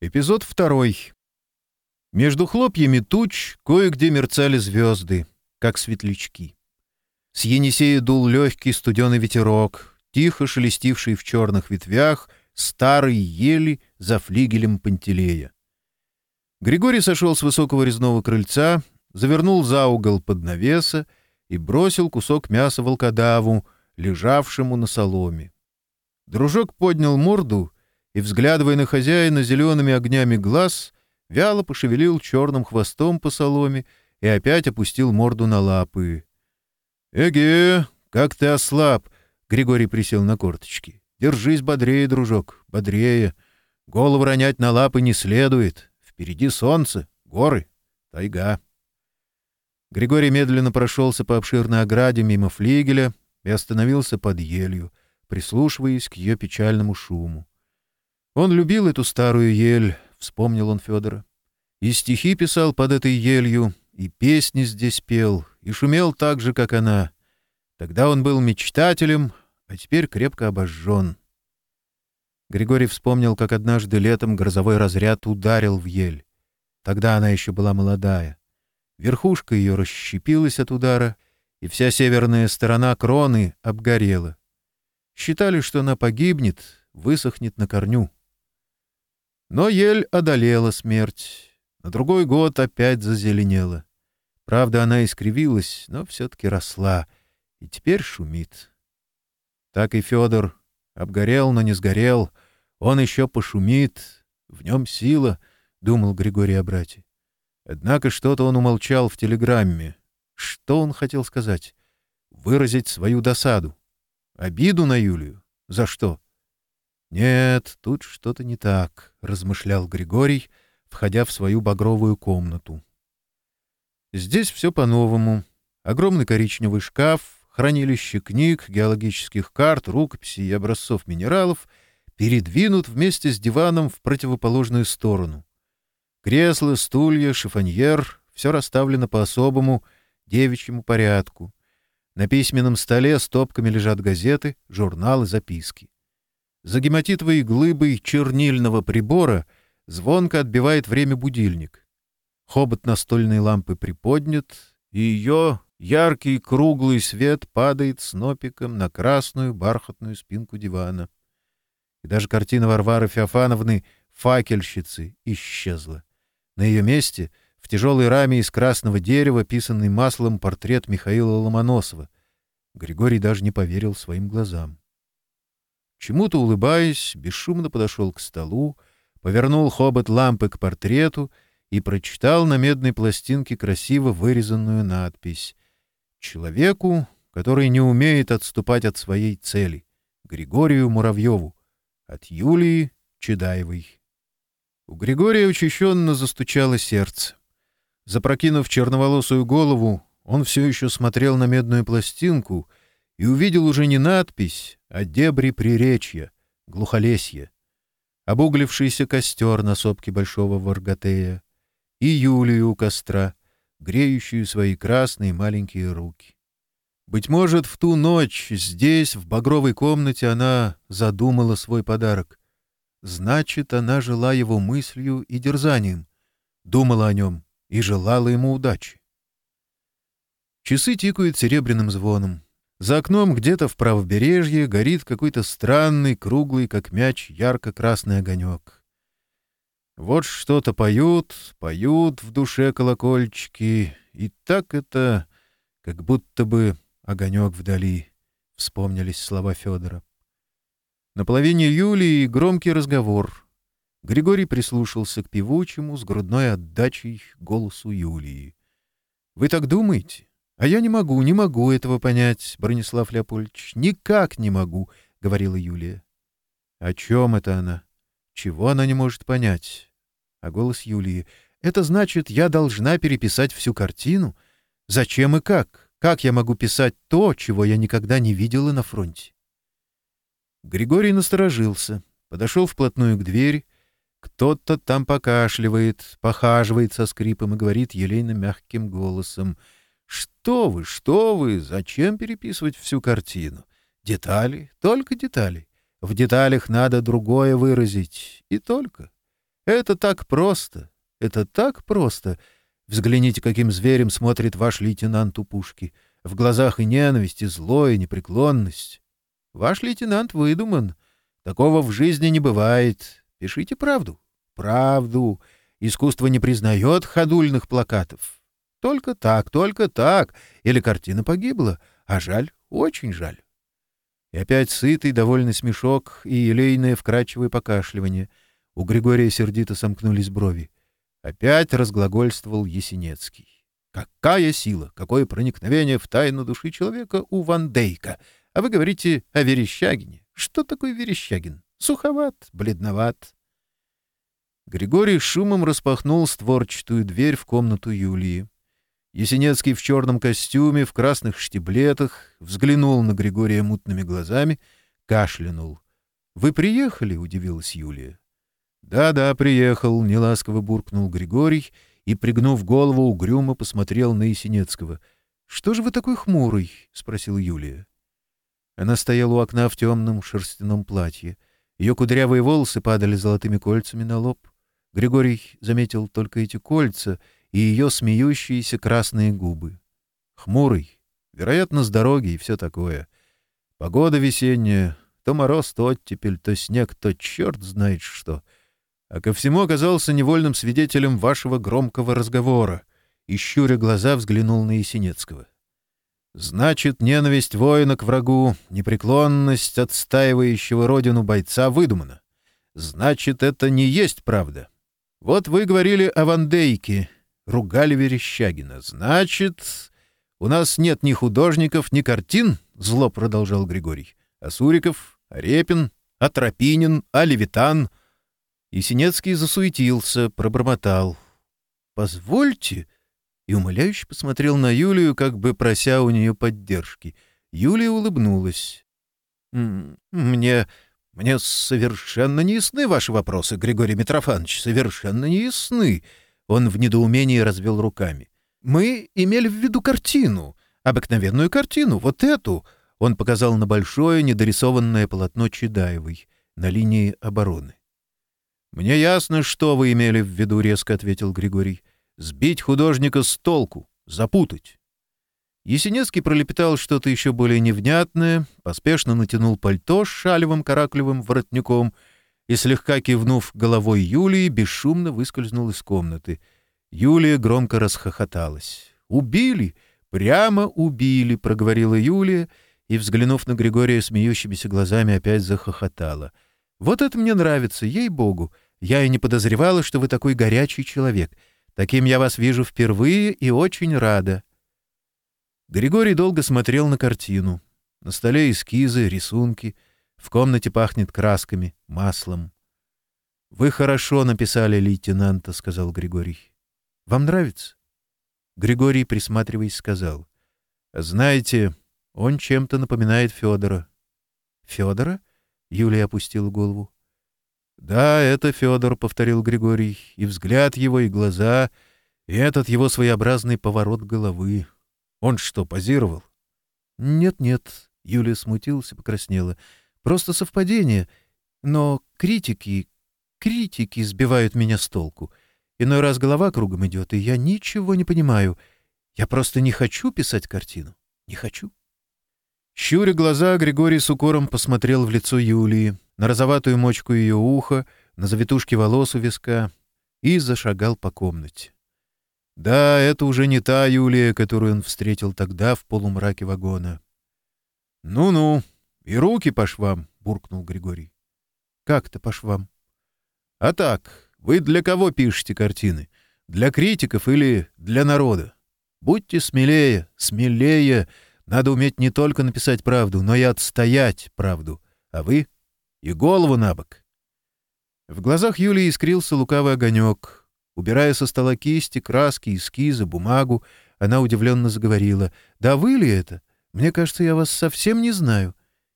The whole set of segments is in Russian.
Эпизод второй. Между хлопьями туч кое-где мерцали звезды, как светлячки. С Енисея дул легкий студеный ветерок, тихо шелестивший в черных ветвях старые ели за флигелем Пантелея. Григорий сошел с высокого резного крыльца, завернул за угол под навеса и бросил кусок мяса волкодаву, лежавшему на соломе. Дружок поднял морду — и, взглядывая на хозяина зелеными огнями глаз, вяло пошевелил черным хвостом по соломе и опять опустил морду на лапы. — Эге, как ты ослаб! — Григорий присел на корточки. — Держись бодрее, дружок, бодрее. Голову ронять на лапы не следует. Впереди солнце, горы, тайга. Григорий медленно прошелся по обширной ограде мимо флигеля и остановился под елью, прислушиваясь к ее печальному шуму. Он любил эту старую ель, вспомнил он Федора. И стихи писал под этой елью, и песни здесь пел, и шумел так же, как она. Тогда он был мечтателем, а теперь крепко обожжён. Григорий вспомнил, как однажды летом грозовой разряд ударил в ель. Тогда она ещё была молодая. Верхушка её расщепилась от удара, и вся северная сторона кроны обгорела. Считали, что она погибнет, высохнет на корню. Но ель одолела смерть. На другой год опять зазеленела. Правда, она искривилась, но все-таки росла. И теперь шумит. Так и Федор. Обгорел, но не сгорел. Он еще пошумит. В нем сила, — думал Григорий о брате. Однако что-то он умолчал в телеграмме. Что он хотел сказать? Выразить свою досаду. Обиду на Юлию? За что? — «Нет, тут что-то не так», — размышлял Григорий, входя в свою багровую комнату. Здесь все по-новому. Огромный коричневый шкаф, хранилище книг, геологических карт, рукописей и образцов минералов передвинут вместе с диваном в противоположную сторону. Кресла, стулья, шифоньер — все расставлено по особому девичьему порядку. На письменном столе стопками лежат газеты, журналы, записки. Загематитовой глыбой чернильного прибора звонко отбивает время будильник. Хобот настольной лампы приподнят, и ее яркий круглый свет падает снопиком на красную бархатную спинку дивана. И даже картина Варвары Феофановны «Факельщицы» исчезла. На ее месте — в тяжелой раме из красного дерева, писанный маслом портрет Михаила Ломоносова. Григорий даже не поверил своим глазам. Чему-то улыбаясь, бесшумно подошел к столу, повернул хобот лампы к портрету и прочитал на медной пластинке красиво вырезанную надпись «Человеку, который не умеет отступать от своей цели, Григорию Муравьеву, от Юлии Чедаевой». У Григория учащенно застучало сердце. Запрокинув черноволосую голову, он все еще смотрел на медную пластинку и увидел уже не надпись, а дебри приречья, глухолесье, обуглившийся костер на сопке Большого Варгатея и Юлию у костра, греющую свои красные маленькие руки. Быть может, в ту ночь здесь, в багровой комнате, она задумала свой подарок. Значит, она жила его мыслью и дерзанием, думала о нем и желала ему удачи. Часы тикают серебряным звоном. За окном где-то в правобережье горит какой-то странный, круглый, как мяч, ярко-красный огонек. Вот что-то поют, поют в душе колокольчики, и так это, как будто бы огонек вдали, — вспомнились слова Федора. На половине Юлии громкий разговор. Григорий прислушался к певучему с грудной отдачей голосу Юлии. «Вы так думаете?» — А я не могу, не могу этого понять, Бронислав Леопольдович. Никак не могу, — говорила Юлия. — О чем это она? Чего она не может понять? А голос Юлии. — Это значит, я должна переписать всю картину? Зачем и как? Как я могу писать то, чего я никогда не видела на фронте? Григорий насторожился, подошел вплотную к двери. Кто-то там покашливает, похаживает со скрипом и говорит елейно мягким голосом — «Что вы, что вы! Зачем переписывать всю картину? Детали, только детали. В деталях надо другое выразить, и только. Это так просто, это так просто. Взгляните, каким зверем смотрит ваш лейтенант у пушки. В глазах и ненависть, и зло, и непреклонность. Ваш лейтенант выдуман. Такого в жизни не бывает. Пишите правду. Правду. Искусство не признает ходульных плакатов. Только так, только так. Или картина погибла. А жаль, очень жаль. И опять сытый, довольный смешок и елейное вкрадчивое покашливание. У Григория сердито сомкнулись брови. Опять разглагольствовал Есенецкий. Какая сила, какое проникновение в тайну души человека у Вандейка! А вы говорите о Верещагине. Что такое Верещагин? Суховат, бледноват. Григорий шумом распахнул створчатую дверь в комнату Юлии. Есенецкий в черном костюме, в красных штиблетах, взглянул на Григория мутными глазами, кашлянул. «Вы приехали?» — удивилась Юлия. «Да-да, приехал», — неласково буркнул Григорий и, пригнув голову, угрюмо посмотрел на Есенецкого. «Что же вы такой хмурый?» — спросил Юлия. Она стояла у окна в темном шерстяном платье. Ее кудрявые волосы падали золотыми кольцами на лоб. Григорий заметил только эти кольца — и ее смеющиеся красные губы. Хмурый, вероятно, с дороги и все такое. Погода весенняя, то мороз, то оттепель, то снег, то черт знает что. А ко всему оказался невольным свидетелем вашего громкого разговора, и, щуря глаза, взглянул на Есенецкого. «Значит, ненависть воина к врагу, непреклонность отстаивающего родину бойца выдумана. Значит, это не есть правда. Вот вы говорили о Вандейке, ругали Верещагина. «Значит, у нас нет ни художников, ни картин?» — зло продолжал Григорий. «А Суриков, а Репин, а Тропинин, а Левитан?» И Синецкий засуетился, пробормотал. «Позвольте?» И умоляюще посмотрел на Юлию, как бы прося у нее поддержки. Юлия улыбнулась. «Мне... мне совершенно не ясны ваши вопросы, Григорий Митрофанович, совершенно не ясны. Он в недоумении развел руками. «Мы имели в виду картину. Обыкновенную картину. Вот эту!» Он показал на большое недорисованное полотно Чедаевой на линии обороны. «Мне ясно, что вы имели в виду», — резко ответил Григорий. «Сбить художника с толку, запутать». Есенецкий пролепетал что-то еще более невнятное, поспешно натянул пальто с шалевым караклевым воротником — и, слегка кивнув головой Юлии, бесшумно выскользнул из комнаты. Юлия громко расхохоталась. «Убили! Прямо убили!» — проговорила Юлия, и, взглянув на Григория смеющимися глазами, опять захохотала. «Вот это мне нравится, ей-богу! Я и не подозревала, что вы такой горячий человек. Таким я вас вижу впервые и очень рада». Григорий долго смотрел на картину. На столе эскизы, рисунки — в комнате пахнет красками, маслом. — Вы хорошо написали лейтенанта, — сказал Григорий. — Вам нравится? Григорий, присматриваясь, сказал. — Знаете, он чем-то напоминает Федора. — Федора? — Юлия опустила голову. — Да, это Федор, — повторил Григорий. И взгляд его, и глаза, и этот его своеобразный поворот головы. Он что, позировал? «Нет, — Нет-нет, — Юлия смутилась и покраснела. Просто совпадение. Но критики... Критики сбивают меня с толку. Иной раз голова кругом идет, и я ничего не понимаю. Я просто не хочу писать картину. Не хочу. Щуря глаза, Григорий с укором посмотрел в лицо Юлии, на розоватую мочку ее уха, на завитушки волос у виска и зашагал по комнате. Да, это уже не та Юлия, которую он встретил тогда в полумраке вагона. «Ну-ну», «И руки по швам!» — буркнул Григорий. «Как-то по швам?» «А так, вы для кого пишете картины? Для критиков или для народа? Будьте смелее, смелее. Надо уметь не только написать правду, но и отстоять правду. А вы? И голову на бок!» В глазах Юлии искрился лукавый огонек. Убирая со стола кисти, краски, эскизы, бумагу, она удивленно заговорила. «Да вы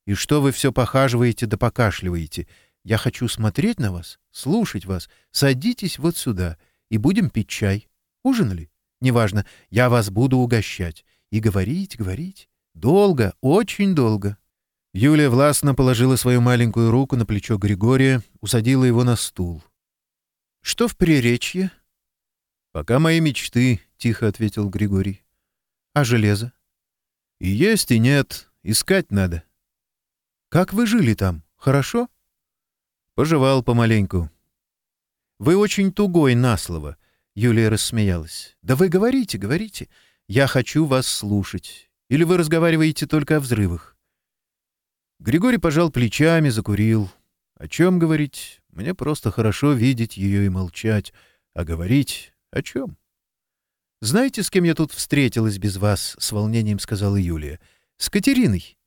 ли это? Мне кажется, я вас совсем не знаю. И что вы все похаживаете да покашливаете? Я хочу смотреть на вас, слушать вас. Садитесь вот сюда, и будем пить чай. Ужинали? Неважно, я вас буду угощать. И говорить, говорить. Долго, очень долго». Юлия властно положила свою маленькую руку на плечо Григория, усадила его на стул. Что в Приречье?» «Пока мои мечты», — тихо ответил Григорий. «А железо?» «И есть, и нет. Как вы жили там? Хорошо?» Пожевал помаленьку». «Вы очень тугой на слово», — Юлия рассмеялась. «Да вы говорите, говорите. Я хочу вас слушать. Или вы разговариваете только о взрывах?» Григорий пожал плечами, закурил. «О чем говорить? Мне просто хорошо видеть ее и молчать. А говорить о чем?» «Знаете, с кем я тут встретилась без вас?» — с волнением сказала Юлия. «С Катериной.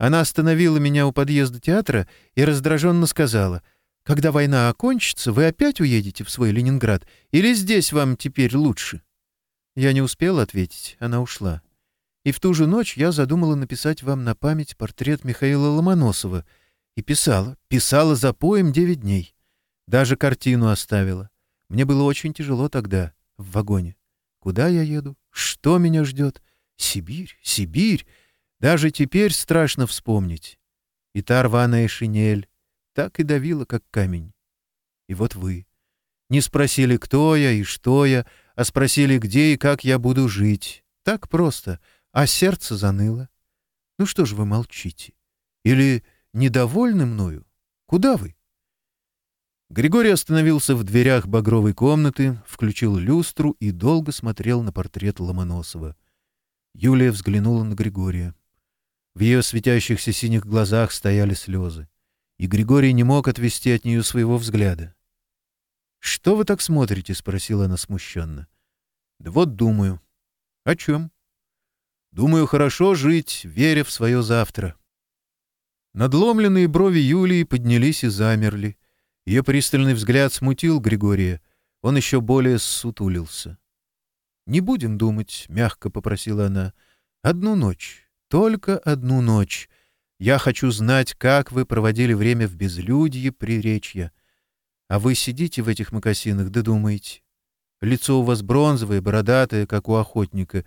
Она остановила меня у подъезда театра и раздраженно сказала, «Когда война окончится, вы опять уедете в свой Ленинград, или здесь вам теперь лучше?» Я не успел ответить, она ушла. И в ту же ночь я задумала написать вам на память портрет Михаила Ломоносова. И писала, писала за поем девять дней. Даже картину оставила. Мне было очень тяжело тогда, в вагоне. Куда я еду? Что меня ждет? Сибирь, Сибирь! Даже теперь страшно вспомнить. И та рваная шинель так и давила, как камень. И вот вы. Не спросили, кто я и что я, а спросили, где и как я буду жить. Так просто, а сердце заныло. Ну что ж вы молчите? Или недовольны мною? Куда вы? Григорий остановился в дверях багровой комнаты, включил люстру и долго смотрел на портрет Ломоносова. Юлия взглянула на Григория. В ее светящихся синих глазах стояли слезы, и Григорий не мог отвести от нее своего взгляда. «Что вы так смотрите?» — спросила она смущенно. «Да вот думаю». «О чем?» «Думаю, хорошо жить, веря в свое завтра». Надломленные брови Юлии поднялись и замерли. Ее пристальный взгляд смутил Григория. Он еще более сутулился. «Не будем думать», — мягко попросила она. «Одну ночь, только одну ночь. Я хочу знать, как вы проводили время в безлюдье, приречья. А вы сидите в этих мокасинах, да думаете. Лицо у вас бронзовое, бородатое, как у охотника.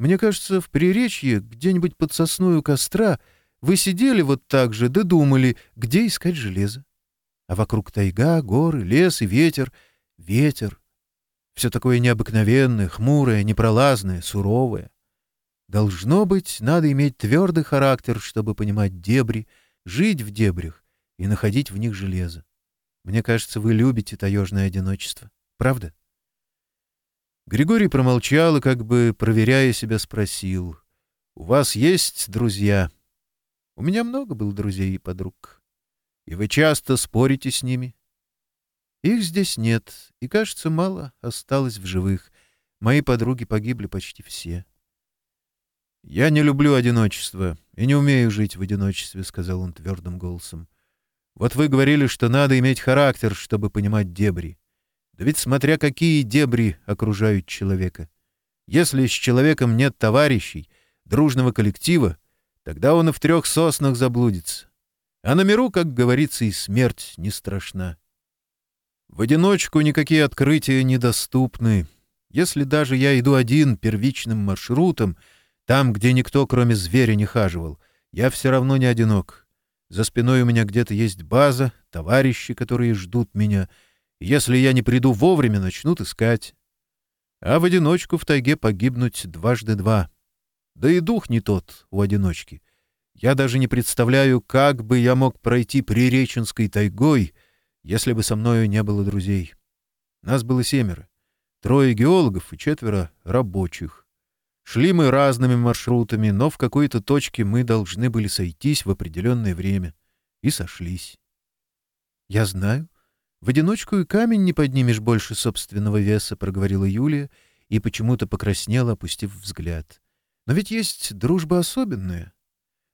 Мне кажется, в приречье, где-нибудь под сосной у костра, вы сидели вот так же, да думали, где искать железо. А вокруг тайга, горы, лес и ветер. Ветер. Все такое необыкновенное, хмурое, непролазное, суровое. Должно быть, надо иметь твердый характер, чтобы понимать дебри, жить в дебрях и находить в них железо. Мне кажется, вы любите таежное одиночество. Правда? Григорий промолчал и, как бы проверяя себя, спросил. — У вас есть друзья? — У меня много было друзей и подруг. — И вы часто спорите с ними? — Их здесь нет, и, кажется, мало осталось в живых. Мои подруги погибли почти все. — «Я не люблю одиночество и не умею жить в одиночестве», — сказал он твердым голосом. «Вот вы говорили, что надо иметь характер, чтобы понимать дебри. Да ведь смотря какие дебри окружают человека. Если с человеком нет товарищей, дружного коллектива, тогда он и в трех соснах заблудится. А на миру, как говорится, и смерть не страшна. В одиночку никакие открытия недоступны. Если даже я иду один первичным маршрутом — там, где никто, кроме зверя, не хаживал, я все равно не одинок. За спиной у меня где-то есть база, товарищи, которые ждут меня. Если я не приду вовремя, начнут искать. А в одиночку в тайге погибнуть дважды два. Да и дух не тот у одиночки. Я даже не представляю, как бы я мог пройти Приреченской тайгой, если бы со мною не было друзей. Нас было семеро. Трое геологов и четверо рабочих. Шли мы разными маршрутами, но в какой-то точке мы должны были сойтись в определенное время. И сошлись. «Я знаю. В одиночку и камень не поднимешь больше собственного веса», — проговорила Юлия и почему-то покраснела, опустив взгляд. «Но ведь есть дружба особенная».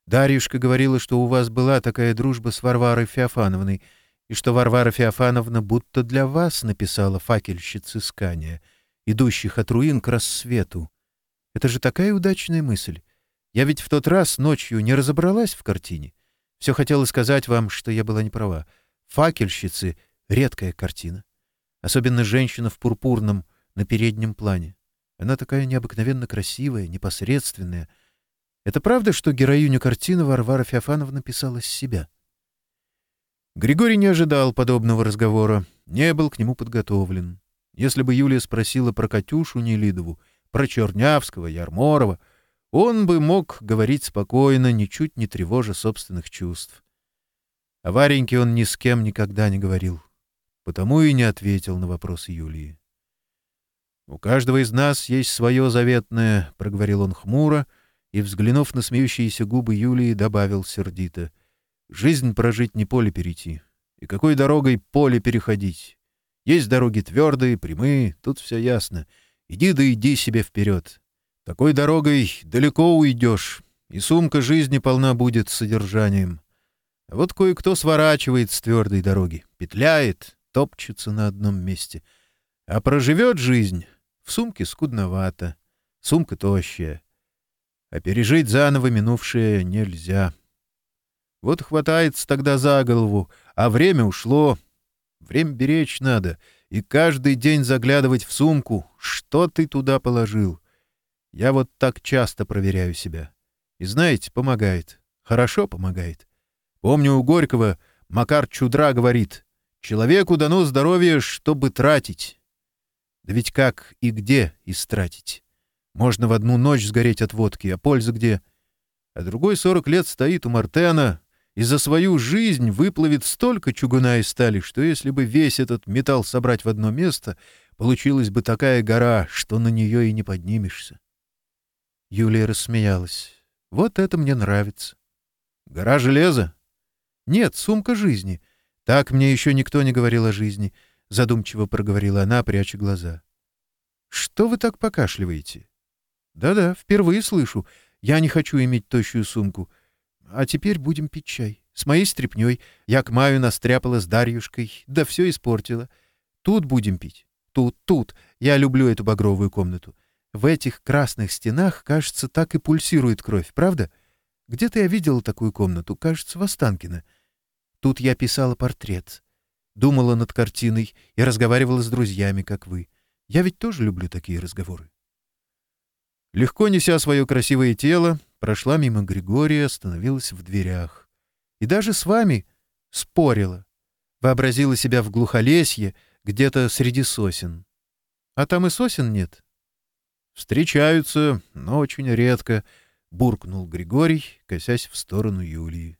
Дарьюшка говорила, что у вас была такая дружба с Варварой Феофановной, и что Варвара Феофановна будто для вас написала факельщиц искания, идущих от руин к рассвету. Это же такая удачная мысль. Я ведь в тот раз ночью не разобралась в картине. Все хотела сказать вам, что я была не права. Факельщицы — редкая картина. Особенно женщина в пурпурном на переднем плане. Она такая необыкновенно красивая, непосредственная. Это правда, что героиню картины Варвара Феофановна писала с себя? Григорий не ожидал подобного разговора, не был к нему подготовлен. Если бы Юлия спросила про Катюшу Нелидову — про Чернявского, Ярморова, он бы мог говорить спокойно, ничуть не тревожа собственных чувств. А Вареньке он ни с кем никогда не говорил, потому и не ответил на вопрос Юлии. «У каждого из нас есть свое заветное», — проговорил он хмуро, и, взглянув на смеющиеся губы Юлии, добавил сердито. «Жизнь прожить не поле перейти. И какой дорогой поле переходить? Есть дороги твердые, прямые, тут все ясно. Иди да иди себе вперед. Такой дорогой далеко уйдешь, и сумка жизни полна будет содержанием. А вот кое-кто сворачивает с твердой дороги, петляет, топчется на одном месте. А проживет жизнь в сумке скудновато, сумка тощая. А пережить заново минувшее нельзя. Вот хватается тогда за голову, а время ушло. Что ты туда положил? Я вот так часто проверяю себя. И знаете, помогает. Хорошо помогает. Помню, у Горького Макар Чудра говорит, «Человеку дано здоровье, чтобы тратить». Да ведь как и где истратить? Можно в одну ночь сгореть от водки, а польза где? А другой сорок лет стоит у Мартена, и за свою жизнь выплывет столько чугуна и стали, что если бы весь этот металл собрать в одно место — Получилась бы такая гора, что на нее и не поднимешься. Юлия рассмеялась. Вот это мне нравится. Гора железа? Нет, сумка жизни. Так мне еще никто не говорил о жизни, задумчиво проговорила она, пряча глаза. Что вы так покашливаете? Да-да, впервые слышу. Я не хочу иметь тощую сумку. А теперь будем пить чай. С моей стряпнёй я к маю настряпала с Дарьюшкой, да все испортила. Тут будем пить тут, тут. Я люблю эту багровую комнату. В этих красных стенах, кажется, так и пульсирует кровь, правда? Где-то я видела такую комнату, кажется, в Останкино. Тут я писала портрет. Думала над картиной и разговаривала с друзьями, как вы. Я ведь тоже люблю такие разговоры. Легко неся свое красивое тело, прошла мимо Григория, остановилась в дверях. И даже с вами спорила. Вообразила себя в глухолесье, где-то среди сосен. А там и сосен нет? — Встречаются, но очень редко, — буркнул Григорий, косясь в сторону Юлии.